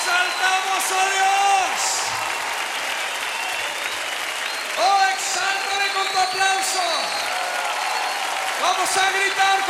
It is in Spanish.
exaltamos a Dios. Oh, exáltale con tu aplauso. Vamos a gritar